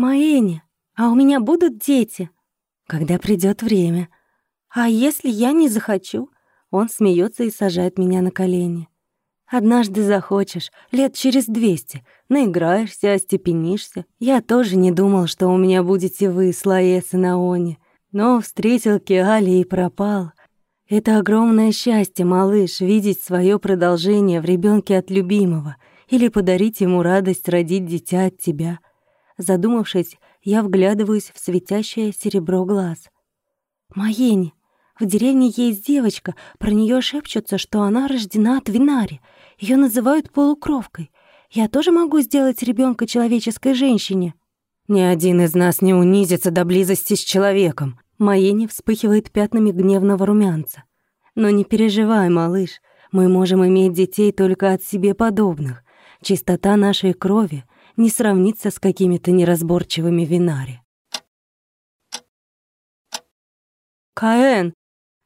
Маэни, а у меня будут дети? Когда придет время. А если я не захочу? Он смеется и сажает меня на колени. Однажды захочешь, лет через двести, наиграешься, остепенишься. Я тоже не думал, что у меня будете вы с Лаэс и Наони. Но встретил Киали и пропал. Это огромное счастье, малыш, видеть свое продолжение в ребенке от любимого или подарить ему радость родить дитя от тебя. Задумавшись, я вглядываюсь в светящее серебро глаз. Маени, в деревне есть девочка, про нее шепчутся, что она рождена от Винари. Ее называют полукровкой. Я тоже могу сделать ребенка человеческой женщине. Ни один из нас не унизится до близости с человеком. Маени вспыхивает пятнами гневного румянца. Но не переживай, малыш, мы можем иметь детей только от себе подобных. Чистота нашей крови не сравнится с какими-то неразборчивыми винари. Каэн,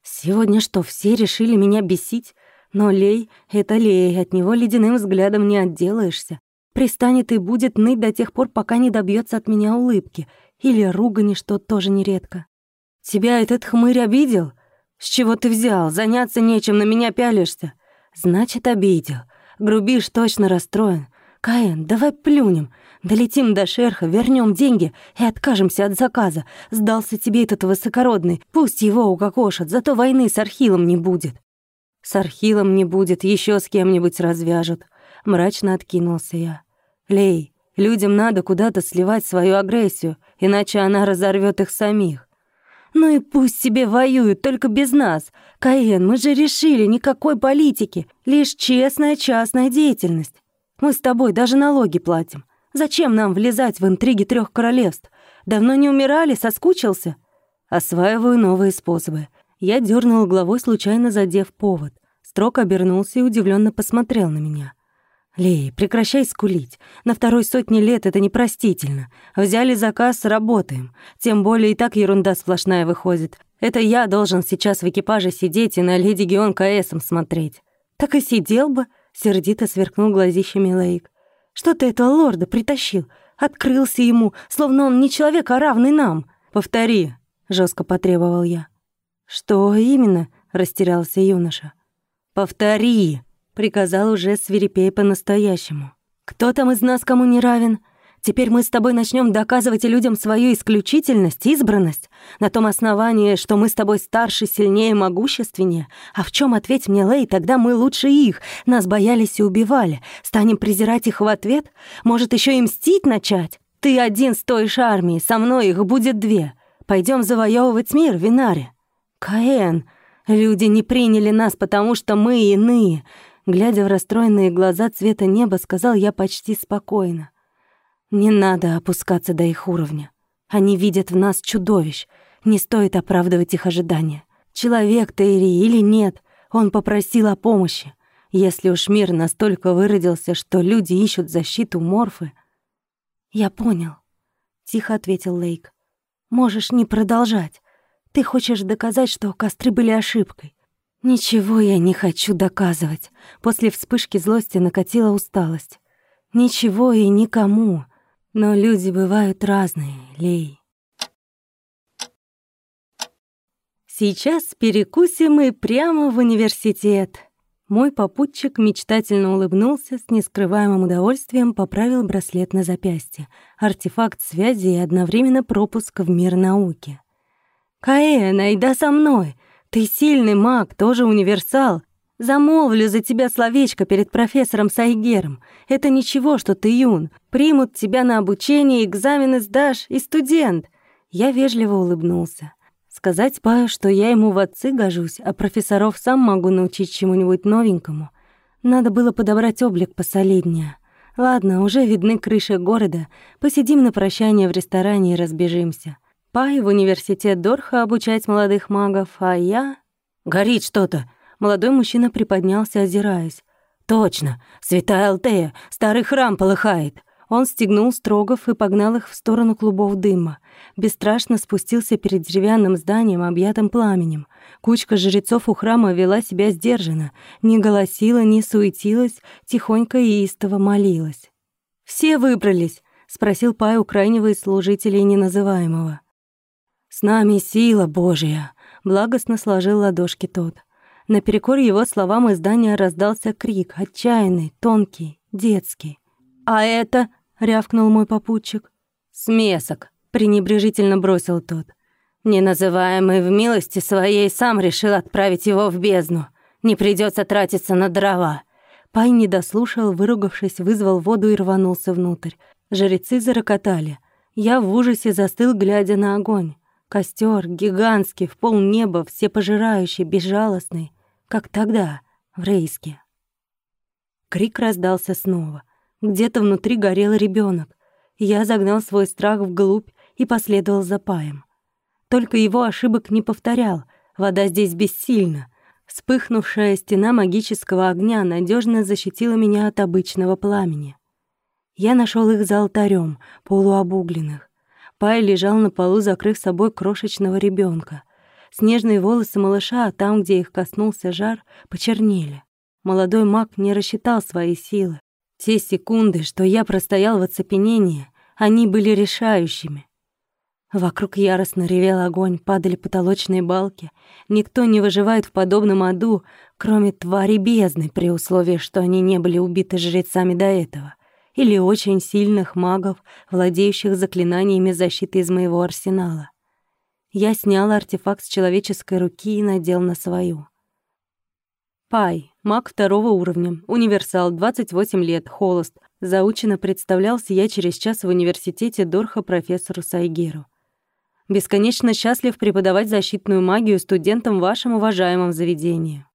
Сегодня что, все решили меня бесить? Но Лей — это Лей, от него ледяным взглядом не отделаешься. Пристанет и будет ныть до тех пор, пока не добьется от меня улыбки. Или ругани, что тоже нередко. «Тебя этот хмырь обидел? С чего ты взял? Заняться нечем, на меня пялишься?» «Значит, обидел. Грубишь, точно расстроен. Каэн, давай плюнем. Долетим до шерха, вернем деньги и откажемся от заказа. Сдался тебе этот высокородный, пусть его укокошат, зато войны с Архилом не будет». «С Архилом не будет, еще с кем-нибудь развяжут», — мрачно откинулся я. «Лей, людям надо куда-то сливать свою агрессию, иначе она разорвет их самих». «Ну и пусть себе воюют, только без нас. Каен, мы же решили, никакой политики, лишь честная частная деятельность. Мы с тобой даже налоги платим. Зачем нам влезать в интриги трех королевств? Давно не умирали, соскучился? Осваиваю новые способы. Я дернул головой, случайно задев повод. Строк обернулся и удивленно посмотрел на меня. «Лей, прекращай скулить. На второй сотне лет это непростительно. Взяли заказ, работаем. Тем более и так ерунда сплошная выходит. Это я должен сейчас в экипаже сидеть и на леди Геон КСом смотреть». «Так и сидел бы», — сердито сверкнул глазищами Лейк. Что ты этого лорда притащил? Открылся ему, словно он не человек, а равный нам. Повтори, жестко потребовал я. Что именно? растерялся юноша. Повтори, приказал уже свирепей по-настоящему. Кто там из нас кому не равен? Теперь мы с тобой начнем доказывать людям свою исключительность, избранность, на том основании, что мы с тобой старше, сильнее, могущественнее. А в чем ответь мне, Лей, тогда мы лучше их. Нас боялись и убивали. Станем презирать их в ответ? Может, еще и мстить начать? Ты один стоишь армии, со мной их будет две. Пойдем завоевывать мир, Винаре. Каэн, люди не приняли нас, потому что мы иные. Глядя в расстроенные глаза цвета неба, сказал я почти спокойно. Не надо опускаться до их уровня. Они видят в нас чудовищ. Не стоит оправдывать их ожидания. Человек Тейри или нет, он попросил о помощи. Если уж мир настолько выродился, что люди ищут защиту морфы... «Я понял», — тихо ответил Лейк. «Можешь не продолжать. Ты хочешь доказать, что костры были ошибкой. Ничего я не хочу доказывать. После вспышки злости накатила усталость. Ничего и никому. Но люди бывают разные, Лей. Сейчас перекусим и прямо в университет. Мой попутчик мечтательно улыбнулся, с нескрываемым удовольствием поправил браслет на запястье, артефакт связи и одновременно пропуск в мир науки. «Каэ, найда со мной! Ты сильный маг, тоже универсал. Замолвлю за тебя словечко перед профессором Сайгером. Это ничего, что ты юн. Примут тебя на обучение, экзамены сдашь, и студент». Я вежливо улыбнулся. Сказать Паю, что я ему в отцы гожусь, а профессоров сам могу научить чему-нибудь новенькому. Надо было подобрать облик посолиднее. Ладно, уже видны крыши города. Посидим на прощание в ресторане и разбежимся. Пай в университет Дорха обучать молодых магов, а я... «Горит что-то!» Молодой мужчина приподнялся, озираясь. «Точно! Святая Алтея! Старый храм полыхает!» Он стегнул строгов и погнал их в сторону клубов дыма. Бесстрашно спустился перед деревянным зданием, объятым пламенем. Кучка жрецов у храма вела себя сдержанно, не голосила, не суетилась, тихонько и истово молилась. «Все выбрались!» — спросил Пай у крайнего из служителей неназываемого. «С нами сила Божья», — благостно сложил ладошки тот. Наперекор его словам из здания раздался крик, отчаянный, тонкий, детский. «А это?» — рявкнул мой попутчик. «Смесок», — пренебрежительно бросил тот. «Неназываемый в милости своей сам решил отправить его в бездну. Не придется тратиться на дрова». Пай не дослушал, выругавшись, вызвал воду и рванулся внутрь. Жрецы зарокотали. Я в ужасе застыл, глядя на огонь. Костер гигантский, в полнеба, всепожирающий, безжалостный, как тогда, в Рейске. Крик раздался снова. Где-то внутри горел ребенок. Я загнал свой страх вглубь и последовал за паем. Только его ошибок не повторял. Вода здесь бессильна. Вспыхнувшая стена магического огня надежно защитила меня от обычного пламени. Я нашел их за алтарем, полуобугленных. Пай лежал на полу, закрыв собой крошечного ребенка. Снежные волосы малыша, там, где их коснулся жар, почернели. Молодой маг не рассчитал свои силы. Те секунды, что я простоял в оцепенении, они были решающими. Вокруг яростно ревел огонь, падали потолочные балки. Никто не выживает в подобном аду, кроме твари бездны, при условии, что они не были убиты жрецами до этого или очень сильных магов, владеющих заклинаниями защиты из моего арсенала. Я снял артефакт с человеческой руки и надел на свою. Пай, маг второго уровня, универсал, 28 лет, холост. Заучено представлялся я через час в университете Дорха профессору Сайгеру. Бесконечно счастлив преподавать защитную магию студентам в вашем уважаемом заведении.